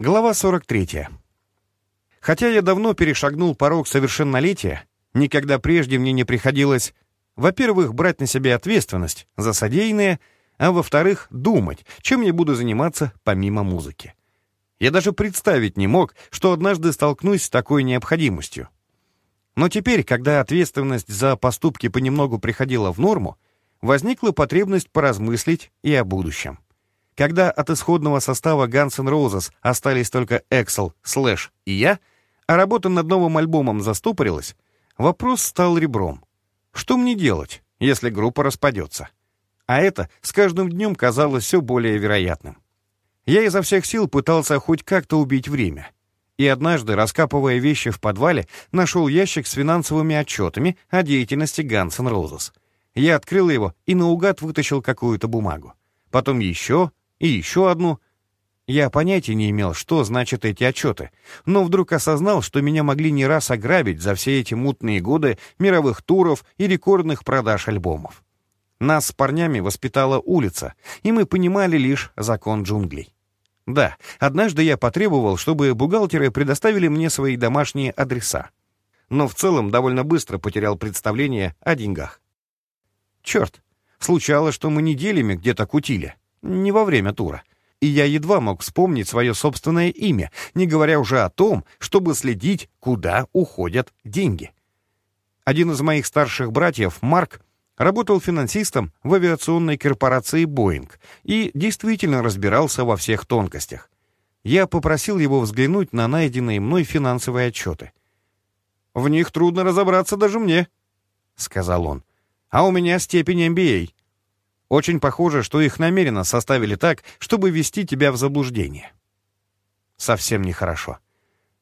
Глава 43. Хотя я давно перешагнул порог совершеннолетия, никогда прежде мне не приходилось, во-первых, брать на себя ответственность за содеянное, а во-вторых, думать, чем я буду заниматься помимо музыки. Я даже представить не мог, что однажды столкнусь с такой необходимостью. Но теперь, когда ответственность за поступки понемногу приходила в норму, возникла потребность поразмыслить и о будущем. Когда от исходного состава Guns N' Roses остались только Эксел, Слэш и я, а работа над новым альбомом застопорилась, вопрос стал ребром. Что мне делать, если группа распадется? А это с каждым днем казалось все более вероятным. Я изо всех сил пытался хоть как-то убить время. И однажды, раскапывая вещи в подвале, нашел ящик с финансовыми отчетами о деятельности Guns N' Roses. Я открыл его и наугад вытащил какую-то бумагу. Потом еще, и еще одну. Я понятия не имел, что значат эти отчеты, но вдруг осознал, что меня могли не раз ограбить за все эти мутные годы мировых туров и рекордных продаж альбомов. Нас с парнями воспитала улица, и мы понимали лишь закон джунглей. Да, однажды я потребовал, чтобы бухгалтеры предоставили мне свои домашние адреса. Но в целом довольно быстро потерял представление о деньгах. Черт, случалось, что мы неделями где-то кутили не во время тура. И я едва мог вспомнить свое собственное имя, не говоря уже о том, чтобы следить, куда уходят деньги. Один из моих старших братьев, Марк, работал финансистом в авиационной корпорации «Боинг» и действительно разбирался во всех тонкостях. Я попросил его взглянуть на найденные мной финансовые отчеты. «В них трудно разобраться даже мне», — сказал он. «А у меня степень MBA. Очень похоже, что их намеренно составили так, чтобы ввести тебя в заблуждение. Совсем нехорошо.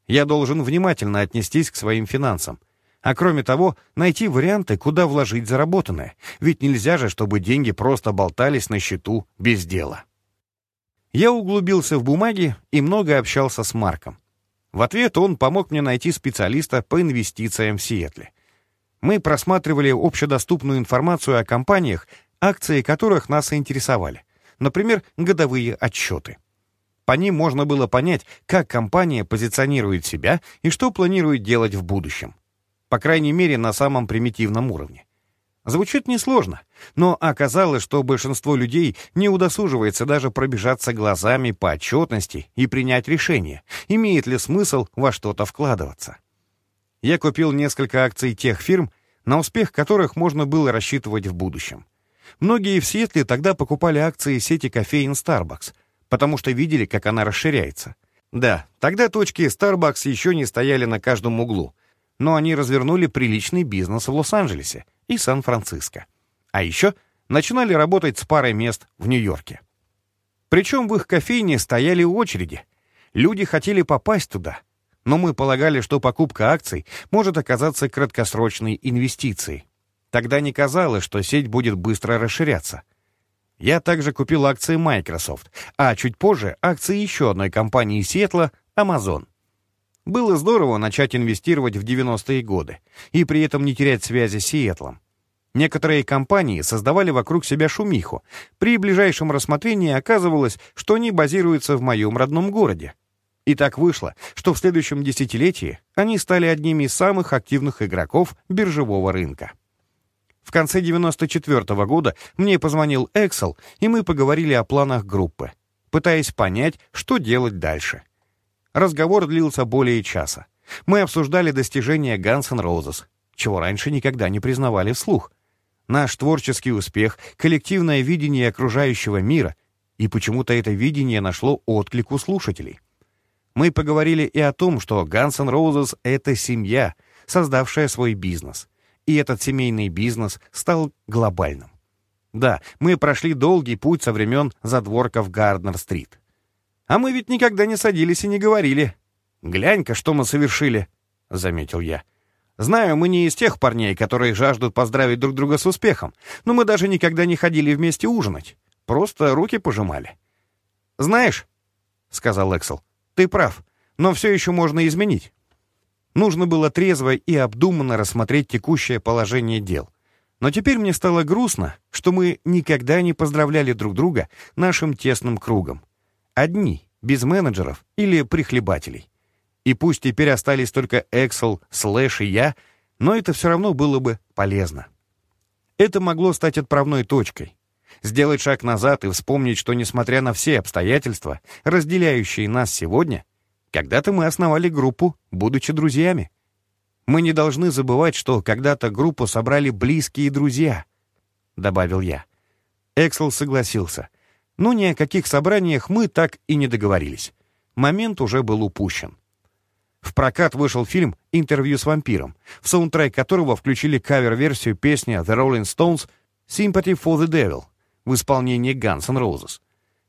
Я должен внимательно отнестись к своим финансам. А кроме того, найти варианты, куда вложить заработанное. Ведь нельзя же, чтобы деньги просто болтались на счету без дела. Я углубился в бумаги и много общался с Марком. В ответ он помог мне найти специалиста по инвестициям в Сиэтле. Мы просматривали общедоступную информацию о компаниях, акции которых нас интересовали, например, годовые отчеты. По ним можно было понять, как компания позиционирует себя и что планирует делать в будущем. По крайней мере, на самом примитивном уровне. Звучит несложно, но оказалось, что большинство людей не удосуживается даже пробежаться глазами по отчетности и принять решение, имеет ли смысл во что-то вкладываться. Я купил несколько акций тех фирм, на успех которых можно было рассчитывать в будущем. Многие в Сиэтле тогда покупали акции сети кофеин Starbucks, потому что видели, как она расширяется. Да, тогда точки Starbucks еще не стояли на каждом углу, но они развернули приличный бизнес в Лос-Анджелесе и Сан-Франциско. А еще начинали работать с парой мест в Нью-Йорке. Причем в их кофейне стояли очереди. Люди хотели попасть туда, но мы полагали, что покупка акций может оказаться краткосрочной инвестицией. Тогда не казалось, что сеть будет быстро расширяться. Я также купил акции Microsoft, а чуть позже акции еще одной компании Сиэтла — Amazon. Было здорово начать инвестировать в 90-е годы и при этом не терять связи с Сиэтлом. Некоторые компании создавали вокруг себя шумиху. При ближайшем рассмотрении оказывалось, что они базируются в моем родном городе. И так вышло, что в следующем десятилетии они стали одними из самых активных игроков биржевого рынка. В конце 94 -го года мне позвонил Эксел, и мы поговорили о планах группы, пытаясь понять, что делать дальше. Разговор длился более часа. Мы обсуждали достижения Roses, чего раньше никогда не признавали вслух. Наш творческий успех, коллективное видение окружающего мира, и почему-то это видение нашло отклик у слушателей. Мы поговорили и о том, что Roses — это семья, создавшая свой бизнес — и этот семейный бизнес стал глобальным. Да, мы прошли долгий путь со времен задворков Гарднер-стрит. А мы ведь никогда не садились и не говорили. «Глянь-ка, что мы совершили», — заметил я. «Знаю, мы не из тех парней, которые жаждут поздравить друг друга с успехом, но мы даже никогда не ходили вместе ужинать. Просто руки пожимали». «Знаешь», — сказал Эксел, — «ты прав, но все еще можно изменить». Нужно было трезво и обдуманно рассмотреть текущее положение дел. Но теперь мне стало грустно, что мы никогда не поздравляли друг друга нашим тесным кругом. Одни, без менеджеров или прихлебателей. И пусть теперь остались только Эксел, Слэш и я, но это все равно было бы полезно. Это могло стать отправной точкой. Сделать шаг назад и вспомнить, что, несмотря на все обстоятельства, разделяющие нас сегодня, когда-то мы основали группу, будучи друзьями. Мы не должны забывать, что когда-то группу собрали близкие друзья, — добавил я. Эксел согласился. Но ни о каких собраниях мы так и не договорились. Момент уже был упущен. В прокат вышел фильм «Интервью с вампиром», в саундтрек которого включили кавер-версию песни The Rolling Stones «Sympathy for the Devil» в исполнении Guns N' Roses.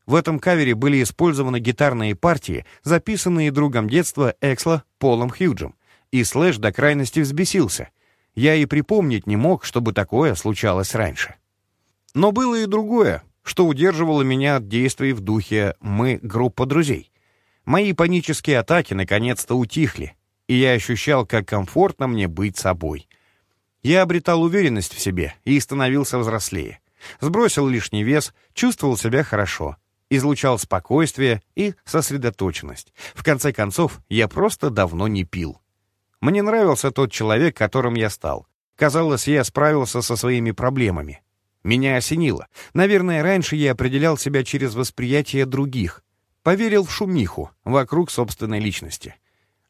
В этом кавере были использованы гитарные партии, записанные другом детства Эксла Полом Хьюджем, и Слэш до крайности взбесился. Я и припомнить не мог, чтобы такое случалось раньше. Но было и другое, что удерживало меня от действий в духе «мы — группа друзей». Мои панические атаки наконец-то утихли, и я ощущал, как комфортно мне быть собой. Я обретал уверенность в себе и становился взрослее. Сбросил лишний вес, чувствовал себя хорошо, излучал спокойствие и сосредоточенность. В конце концов, я просто давно не пил. Мне нравился тот человек, которым я стал. Казалось, я справился со своими проблемами. Меня осенило. Наверное, раньше я определял себя через восприятие других, Поверил в шумиху вокруг собственной личности.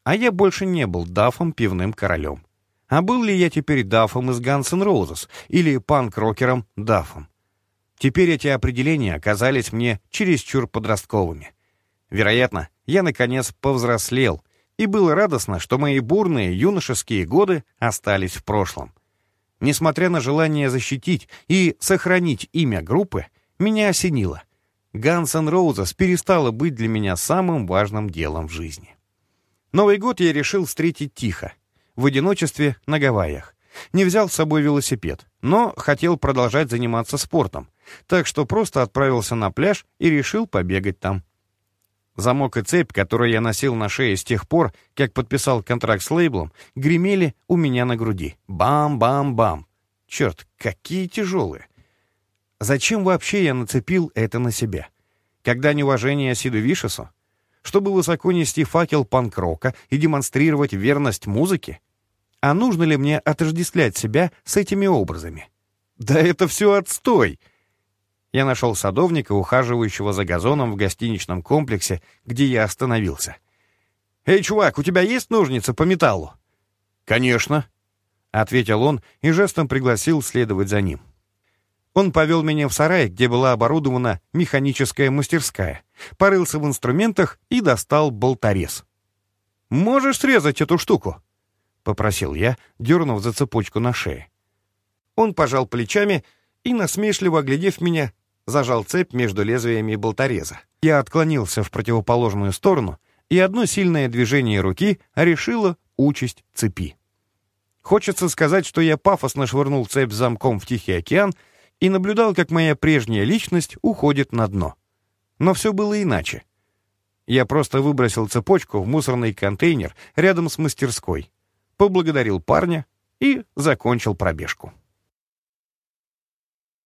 А я больше не был Дафом пивным королем. А был ли я теперь Дафом из Guns N' Roses или панк-рокером Дафом? Теперь эти определения оказались мне чересчур подростковыми. Вероятно, я, наконец, повзрослел, и было радостно, что мои бурные юношеские годы остались в прошлом. Несмотря на желание защитить и сохранить имя группы, меня осенило. Guns N' перестала быть для меня самым важным делом в жизни. Новый год я решил встретить тихо, в одиночестве на Гавайях. Не взял с собой велосипед, но хотел продолжать заниматься спортом, так что просто отправился на пляж и решил побегать там. Замок и цепь, которые я носил на шее с тех пор, как подписал контракт с лейблом, гремели у меня на груди. Бам-бам-бам. Черт, какие тяжелые. Зачем вообще я нацепил это на себя? Когда неуважение Сиду Вишесу? Чтобы высоко нести факел панк-рока и демонстрировать верность музыке? А нужно ли мне отождествлять себя с этими образами? Да это все отстой! Я нашел садовника, ухаживающего за газоном в гостиничном комплексе, где я остановился. «Эй, чувак, у тебя есть ножницы по металлу?» «Конечно», — ответил он и жестом пригласил следовать за ним. Он повел меня в сарай, где была оборудована механическая мастерская, порылся в инструментах и достал болторез. «Можешь срезать эту штуку?» — попросил я, дернув за цепочку на шее. Он пожал плечами и, насмешливо оглядев меня, зажал цепь между лезвиями болтореза. Я отклонился в противоположную сторону, и одно сильное движение руки решило участь цепи. Хочется сказать, что я пафосно швырнул цепь замком в Тихий океан — и наблюдал, как моя прежняя личность уходит на дно. Но все было иначе. Я просто выбросил цепочку в мусорный контейнер рядом с мастерской, поблагодарил парня и закончил пробежку.